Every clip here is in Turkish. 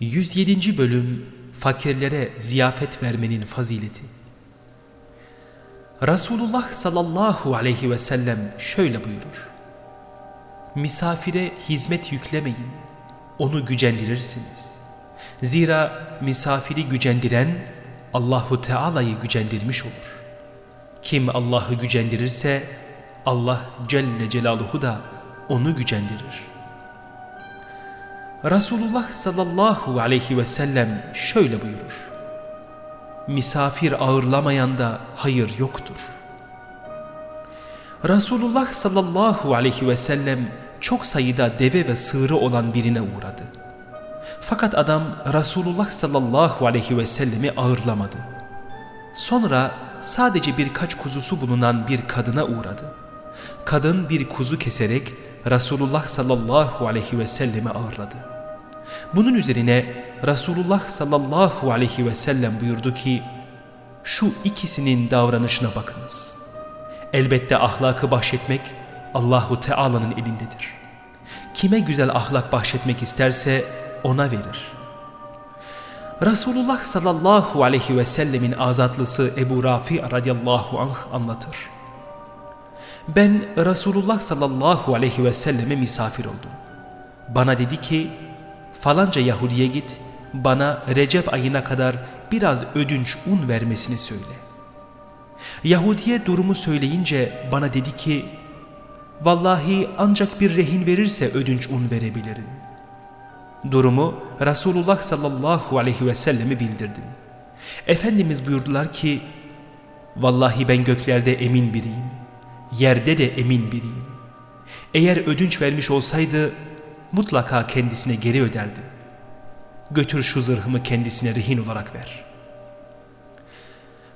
107. Bölüm Fakirlere ziyafet vermenin fazileti Resulullah sallallahu aleyhi ve sellem şöyle buyurur. Misafire hizmet yüklemeyin, onu gücendirirsiniz. Zira misafiri gücendiren Allahu Teala'yı gücendirmiş olur. Kim Allah'ı gücendirirse Allah Celle Celaluhu da onu gücendirir. Resulullah sallallahu aleyhi ve sellem şöyle buyurur. Misafir ağırlamayan da hayır yoktur. Resulullah sallallahu aleyhi ve sellem çok sayıda deve ve sığırı olan birine uğradı. Fakat adam Resulullah sallallahu aleyhi ve sellemi ağırlamadı. Sonra sadece birkaç kuzusu bulunan bir kadına uğradı. Kadın bir kuzu keserek Resulullah sallallahu aleyhi ve sellemi ağırladı. Bunun üzerine Resulullah sallallahu aleyhi ve sellem buyurdu ki şu ikisinin davranışına bakınız. Elbette ahlakı bahşetmek Allahu Teala'nın elindedir. Kime güzel ahlak bahşetmek isterse ona verir. Resulullah sallallahu aleyhi ve sellemin azatlısı Ebu Rafi radıyallahu anh anlatır. Ben Resulullah sallallahu aleyhi ve selleme misafir oldum. Bana dedi ki falanca Yahudi'ye git bana Recep ayına kadar biraz ödünç un vermesini söyle. Yahudi'ye durumu söyleyince bana dedi ki vallahi ancak bir rehin verirse ödünç un verebilirim. Durumu Resulullah sallallahu aleyhi ve sellemi bildirdim. Efendimiz buyurdular ki vallahi ben göklerde emin biriyim yerde de emin biriyim. Eğer ödünç vermiş olsaydı mutlaka kendisine geri öderdim. Götür şu zırhımı kendisine rehin olarak ver.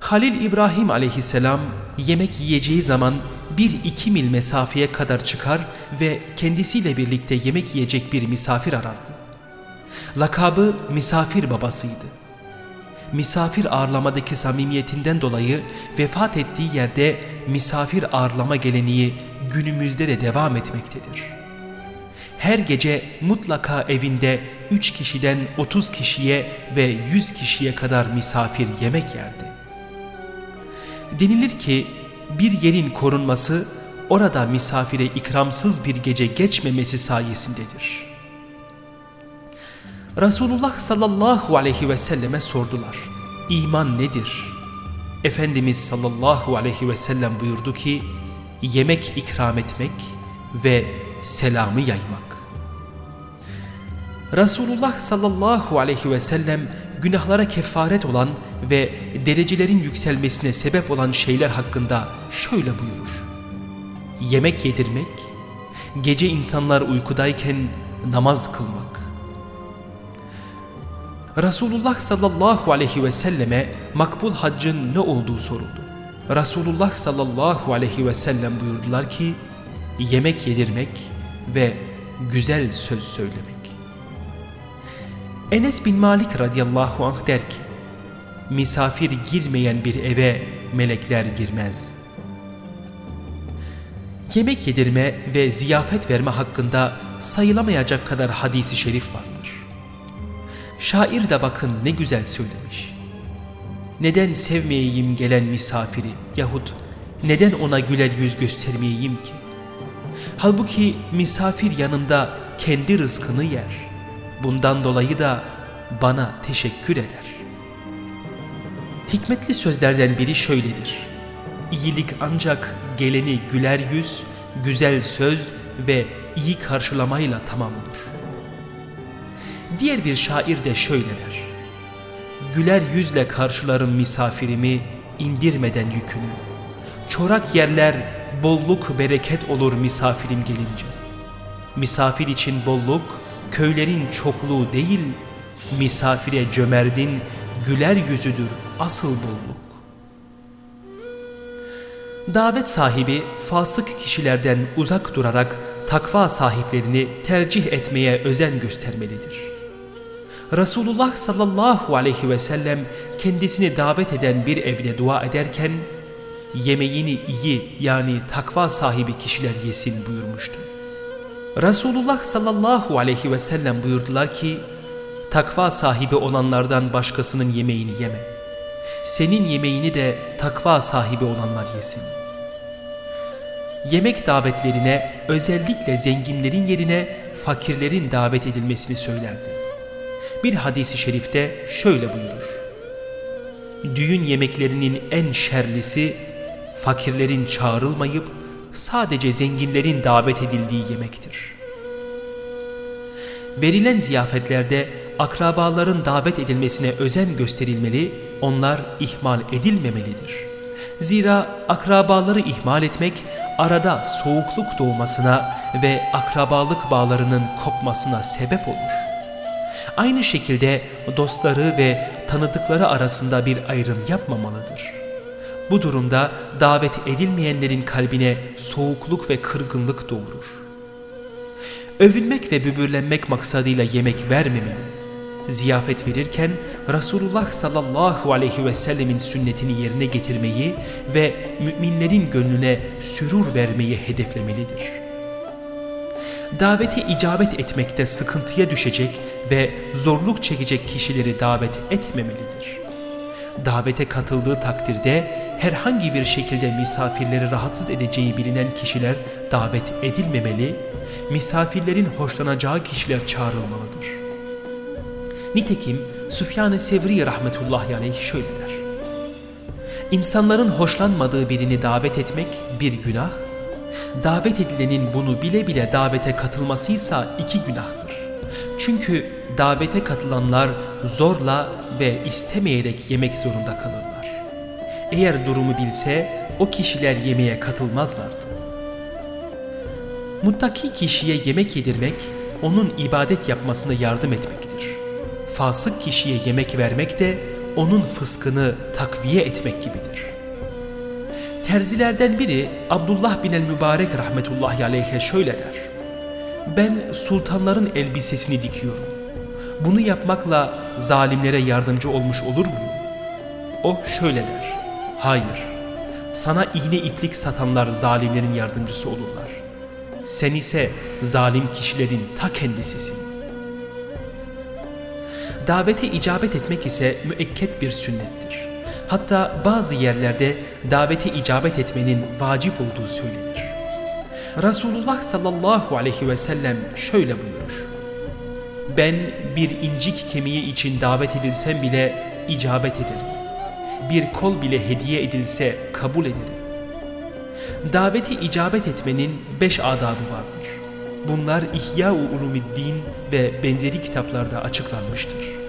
Halil İbrahim aleyhisselam yemek yiyeceği zaman bir iki mil mesafeye kadar çıkar ve kendisiyle birlikte yemek yiyecek bir misafir arardı. Lakabı misafir babasıydı misafir ağırlamadaki samimiyetinden dolayı vefat ettiği yerde misafir ağırlama geleneği günümüzde de devam etmektedir. Her gece mutlaka evinde 3 kişiden 30 kişiye ve 100 kişiye kadar misafir yemek yerdi. Denilir ki bir yerin korunması orada misafire ikramsız bir gece geçmemesi sayesindedir. Resulullah sallallahu aleyhi ve selleme sordular. İman nedir? Efendimiz sallallahu aleyhi ve sellem buyurdu ki yemek ikram etmek ve selamı yaymak. Resulullah sallallahu aleyhi ve sellem günahlara kefaret olan ve derecelerin yükselmesine sebep olan şeyler hakkında şöyle buyurur. Yemek yedirmek, gece insanlar uykudayken namaz kılmak, Resulullah sallallahu aleyhi ve selleme makbul haccın ne olduğu soruldu. Resulullah sallallahu aleyhi ve sellem buyurdular ki yemek yedirmek ve güzel söz söylemek. Enes bin Malik radıyallahu anh der ki misafir girmeyen bir eve melekler girmez. Yemek yedirme ve ziyafet verme hakkında sayılamayacak kadar hadisi şerif var. Şair de bakın ne güzel söylemiş. Neden sevmeyeyim gelen misafiri yahut neden ona güler yüz göstermeyeyim ki? Halbuki misafir yanında kendi rızkını yer. Bundan dolayı da bana teşekkür eder. Hikmetli sözlerden biri şöyledir. İyilik ancak geleni güler yüz, güzel söz ve iyi karşılamayla tamam olur. Diğer bir şair de şöyle der. Güler yüzle karşılarım misafirimi indirmeden yükünü. Çorak yerler bolluk bereket olur misafirim gelince. Misafir için bolluk köylerin çokluğu değil, misafire cömerdin güler yüzüdür asıl bolluk. Davet sahibi fasık kişilerden uzak durarak takva sahiplerini tercih etmeye özen göstermelidir. Resulullah sallallahu aleyhi ve sellem kendisini davet eden bir evde dua ederken yemeğini iyi yani takva sahibi kişiler yesin buyurmuştu. Resulullah sallallahu aleyhi ve sellem buyurdular ki takva sahibi olanlardan başkasının yemeğini yeme. Senin yemeğini de takva sahibi olanlar yesin. Yemek davetlerine özellikle zenginlerin yerine fakirlerin davet edilmesini söylerdi. Bir hadisi şerifte şöyle buyurur. Düğün yemeklerinin en şerlisi fakirlerin çağrılmayıp sadece zenginlerin davet edildiği yemektir. Verilen ziyafetlerde akrabaların davet edilmesine özen gösterilmeli, onlar ihmal edilmemelidir. Zira akrabaları ihmal etmek arada soğukluk doğmasına ve akrabalık bağlarının kopmasına sebep olur. Aynı şekilde dostları ve tanıdıkları arasında bir ayrım yapmamalıdır. Bu durumda davet edilmeyenlerin kalbine soğukluk ve kırgınlık doğurur. Övünmek ve bübürlenmek maksadıyla yemek vermemeli. Ziyafet verirken Resulullah sallallahu aleyhi ve sellemin sünnetini yerine getirmeyi ve müminlerin gönlüne sürur vermeyi hedeflemelidir. Daveti icabet etmekte sıkıntıya düşecek ve zorluk çekecek kişileri davet etmemelidir. Davete katıldığı takdirde herhangi bir şekilde misafirleri rahatsız edeceği bilinen kişiler davet edilmemeli, misafirlerin hoşlanacağı kişiler çağrılmalıdır. Nitekim Süfyan-ı Sevri rahmetullahi aleyh şöyle der. İnsanların hoşlanmadığı birini davet etmek bir günah, davet edilenin bunu bile bile davete katılmasıysa iki günahtır. Çünkü davete katılanlar zorla ve istemeyerek yemek zorunda kalırlar. Eğer durumu bilse o kişiler yemeğe katılmazlardı. Muttaki kişiye yemek yedirmek onun ibadet yapmasına yardım etmektir. Fasık kişiye yemek vermek de onun fıskını takviye etmek gibidir. Terzilerden biri Abdullah bin el-Mübarek rahmetullahi aleyhe şöyle der. Ben sultanların elbisesini dikiyorum. Bunu yapmakla zalimlere yardımcı olmuş olur muyum? O şöyle der. Hayır. Sana iğne iplik satanlar zalimlerin yardımcısı olurlar. Sen ise zalim kişilerin ta kendisisin. Davete icabet etmek ise müekket bir sünnettir. Hatta bazı yerlerde davete icabet etmenin vacip olduğu söylenir. Resulullah sallallahu aleyhi ve sellem şöyle buyurur. Ben bir incik kemiği için davet edilsem bile icabet ederim. Bir kol bile hediye edilse kabul ederim. Daveti icabet etmenin beş adabı vardır. Bunlar İhya-u Ulumiddin ve benzeri kitaplarda açıklanmıştır.